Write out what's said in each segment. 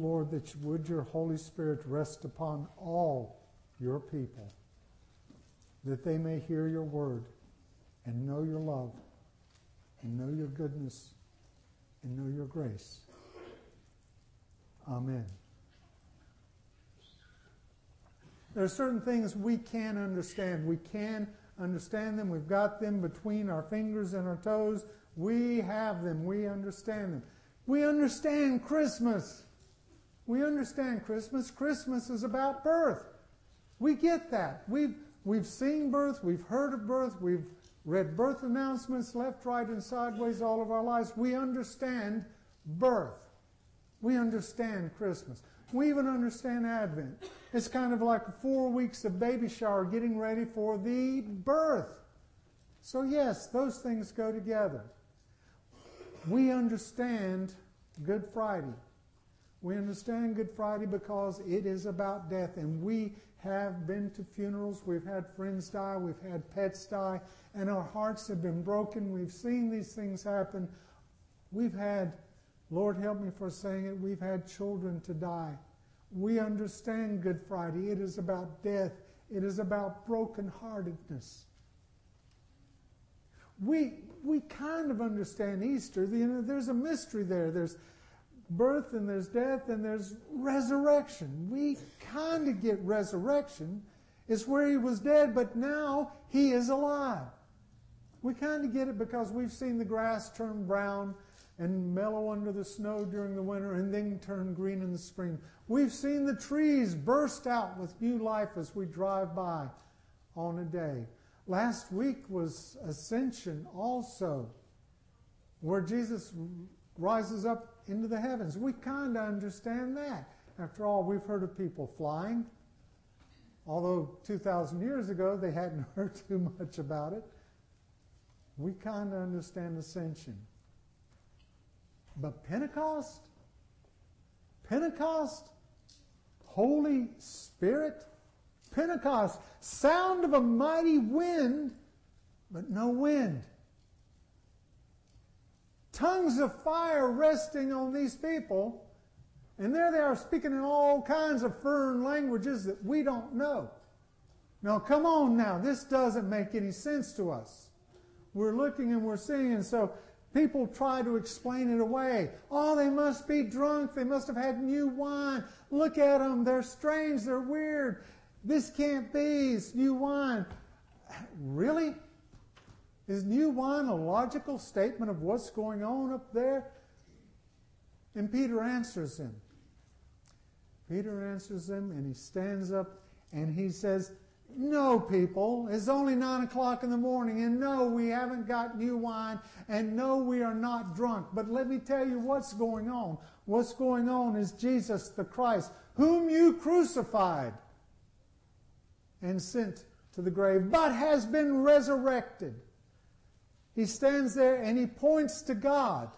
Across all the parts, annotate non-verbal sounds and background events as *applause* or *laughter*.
Lord, that would your Holy Spirit rest upon all your people, that they may hear your word and know your love and know your goodness and know your grace. Amen. There are certain things we can understand. We can understand them. We've got them between our fingers and our toes. We have them. We understand them. We understand Christmas. We understand Christmas. Christmas is about birth. We get that. We've, we've seen birth. We've heard of birth. We've read birth announcements left, right, and sideways all of our lives. We understand birth. We understand Christmas. We even understand Advent. It's kind of like four weeks of baby shower getting ready for the birth. So, yes, those things go together. We understand Good Friday. We understand Good Friday because it is about death, and we have been to funerals, we've had friends die, we've had pets die, and our hearts have been broken. We've seen these things happen. We've had, Lord help me for saying it, we've had children to die. We understand Good Friday. It is about death, it is about brokenheartedness. We, we kind of understand Easter. You know, there's a mystery there. There's birth and there's death and there's resurrection. We kind of get resurrection. It's where he was dead, but now he is alive. We kind of get it because we've seen the grass turn brown and mellow under the snow during the winter and then turn green in the spring. We've seen the trees burst out with new life as we drive by on a day. Last week was Ascension also, where Jesus rises up into the heavens. We kind of understand that. After all, we've heard of people flying, although 2,000 years ago they hadn't *laughs* heard too much about it. We kind of understand ascension. But Pentecost? Pentecost? Holy Spirit? Pentecost, sound of a mighty wind, but no wind. Tongues of fire resting on these people, and there they are speaking in all kinds of foreign languages that we don't know. Now, come on now, this doesn't make any sense to us. We're looking and we're seeing, and so people try to explain it away. Oh, they must be drunk. They must have had new wine. Look at them. They're strange. They're weird. This can't be. It's new wine. Really? Is new wine a logical statement of what's going on up there? And Peter answers him. Peter answers him and he stands up and he says, No, people, it's only nine o'clock in the morning, and no, we haven't got new wine, and no, we are not drunk. But let me tell you what's going on. What's going on is Jesus the Christ, whom you crucified and sent to the grave, but has been resurrected. He stands there and he points to God,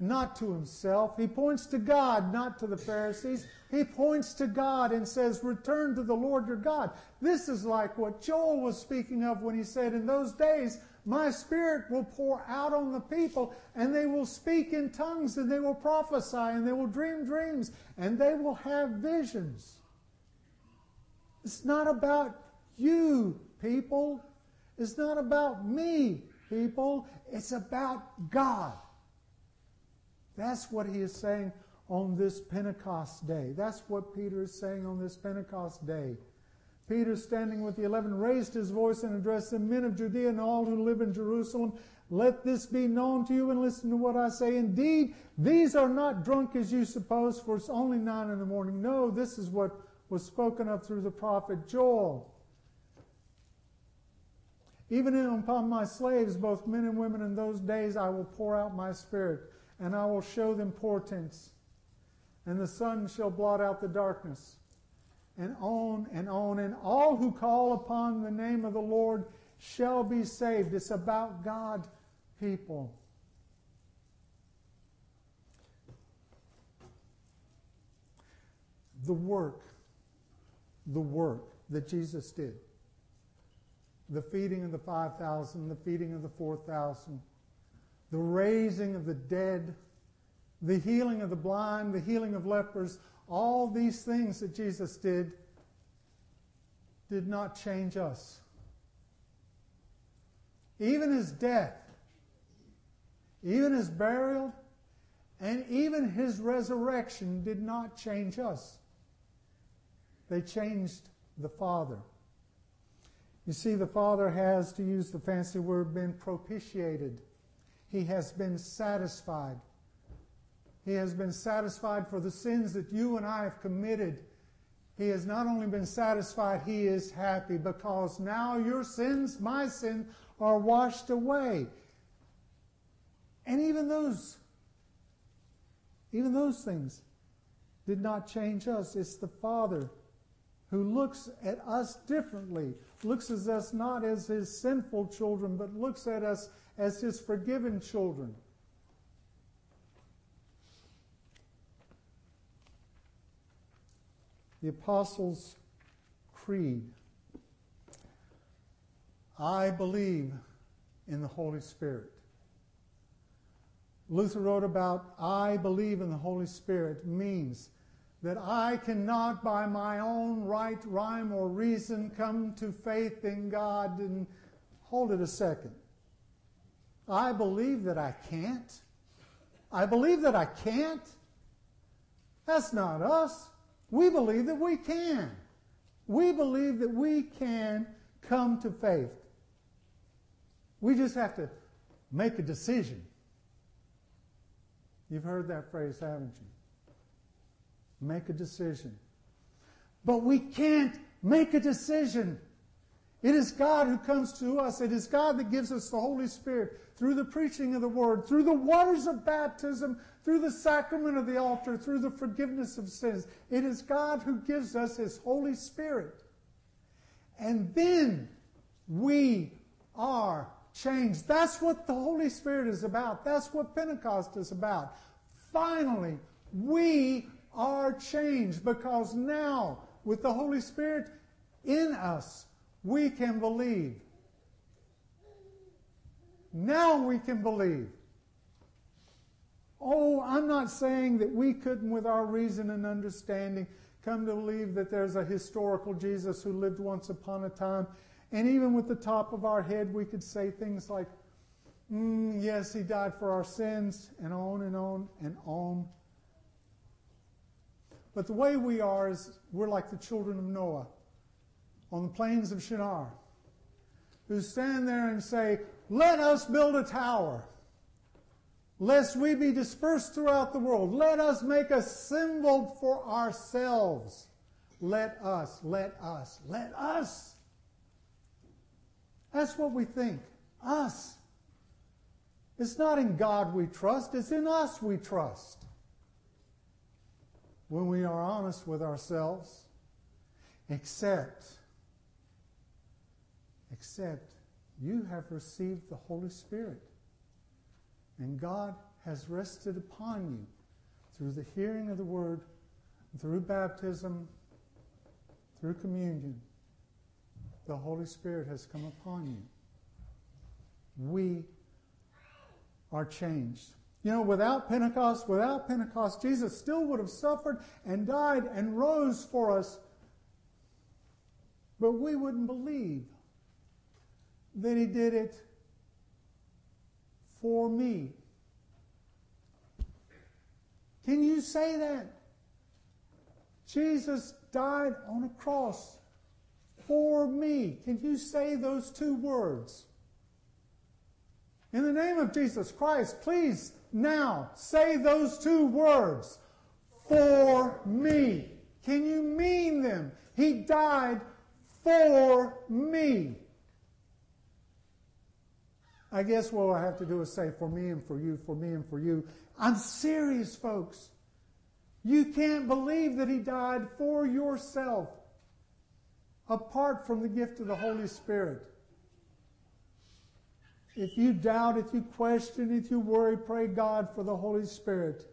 not to himself. He points to God, not to the Pharisees. He points to God and says, Return to the Lord your God. This is like what Joel was speaking of when he said, In those days, my spirit will pour out on the people, and they will speak in tongues, and they will prophesy, and they will dream dreams, and they will have visions. It's not about you, people. It's not about me, people. It's about God. That's what he is saying on this Pentecost day. That's what Peter is saying on this Pentecost day. Peter, standing with the eleven, raised his voice and addressed the men of Judea and all who live in Jerusalem. Let this be known to you and listen to what I say. Indeed, these are not drunk as you suppose, for it's only nine in the morning. No, this is what was spoken of through the prophet Joel. Even upon my slaves, both men and women, in those days I will pour out my spirit, and I will show them portents. And the sun shall blot out the darkness. And on and on. And all who call upon the name of the Lord shall be saved. It's about God, people. The work, the work that Jesus did the feeding of the 5,000, the feeding of the 4,000, the raising of the dead, the healing of the blind, the healing of lepers, all these things that Jesus did did not change us. Even his death, even his burial, and even his resurrection did not change us. They changed the Father. You see, the Father has, to use the fancy word, been propitiated. He has been satisfied. He has been satisfied for the sins that you and I have committed. He has not only been satisfied, he is happy because now your sins, my sins, are washed away. And even those, even those things did not change us. It's the Father who looks at us differently, looks at us not as his sinful children, but looks at us as his forgiven children. The Apostles' Creed. I believe in the Holy Spirit. Luther wrote about I believe in the Holy Spirit means that I cannot by my own right, rhyme, or reason come to faith in God. And hold it a second. I believe that I can't. I believe that I can't. That's not us. We believe that we can. We believe that we can come to faith. We just have to make a decision. You've heard that phrase, haven't you? Make a decision. But we can't make a decision. It is God who comes to us. It is God that gives us the Holy Spirit through the preaching of the Word, through the waters of baptism, through the sacrament of the altar, through the forgiveness of sins. It is God who gives us His Holy Spirit. And then we are changed. That's what the Holy Spirit is about. That's what Pentecost is about. Finally, we are changed because now, with the Holy Spirit in us, we can believe. Now we can believe. Oh, I'm not saying that we couldn't, with our reason and understanding, come to believe that there's a historical Jesus who lived once upon a time. And even with the top of our head, we could say things like, mm, yes, he died for our sins, and on and on and on but the way we are is we're like the children of Noah on the plains of Shinar, who stand there and say, Let us build a tower, lest we be dispersed throughout the world. Let us make a symbol for ourselves. Let us, let us, let us. That's what we think. Us. It's not in God we trust, it's in us we trust when we are honest with ourselves, except, except you have received the Holy Spirit. And God has rested upon you through the hearing of the word, through baptism, through communion. The Holy Spirit has come upon you. We are changed. You know, without Pentecost, without Pentecost, Jesus still would have suffered and died and rose for us. But we wouldn't believe that he did it for me. Can you say that? Jesus died on a cross for me. Can you say those two words? In the name of Jesus Christ, please now, say those two words for me. Can you mean them? He died for me. I guess what I have to do is say for me and for you, for me and for you. I'm serious, folks. You can't believe that He died for yourself apart from the gift of the Holy Spirit. If you doubt, if you question, if you worry, pray God for the Holy Spirit.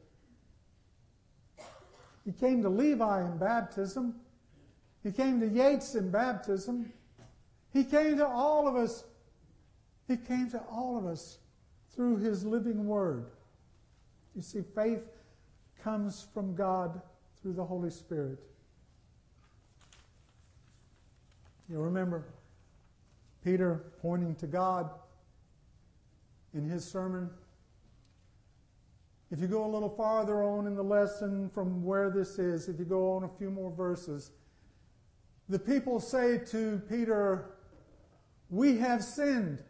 He came to Levi in baptism. He came to Yates in baptism. He came to all of us. He came to all of us through His living Word. You see, faith comes from God through the Holy Spirit. You remember Peter pointing to God in his sermon. If you go a little farther on in the lesson from where this is, if you go on a few more verses, the people say to Peter, We have sinned.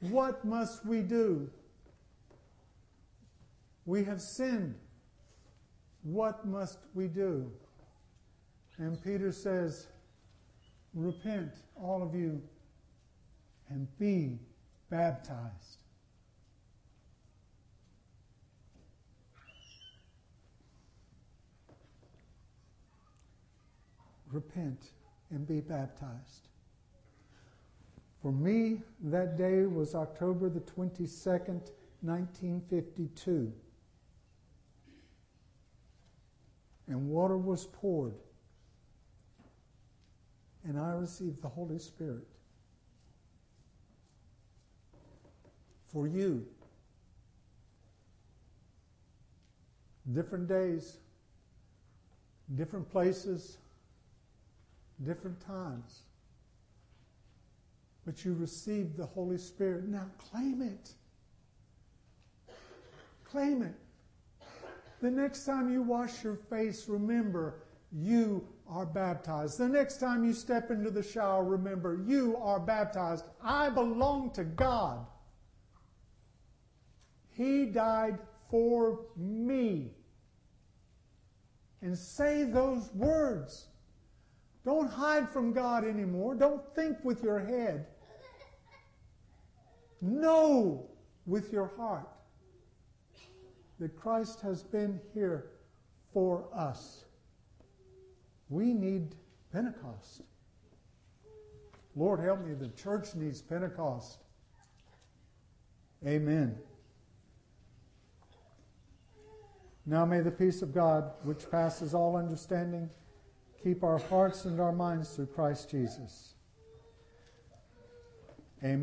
What must we do? We have sinned. What must we do? And Peter says, Repent, all of you, and be baptized. Repent and be baptized. For me, that day was October the 22nd, 1952. And water was poured. And I received the Holy Spirit. For you. Different days, different places, different times. But you received the Holy Spirit. Now claim it. Claim it. The next time you wash your face, remember you are baptized. The next time you step into the shower, remember you are baptized. I belong to God. He died for me. And say those words. Don't hide from God anymore. Don't think with your head. Know with your heart that Christ has been here for us. We need Pentecost. Lord, help me. The church needs Pentecost. Amen. Now may the peace of God, which passes all understanding, keep our hearts and our minds through Christ Jesus. Amen.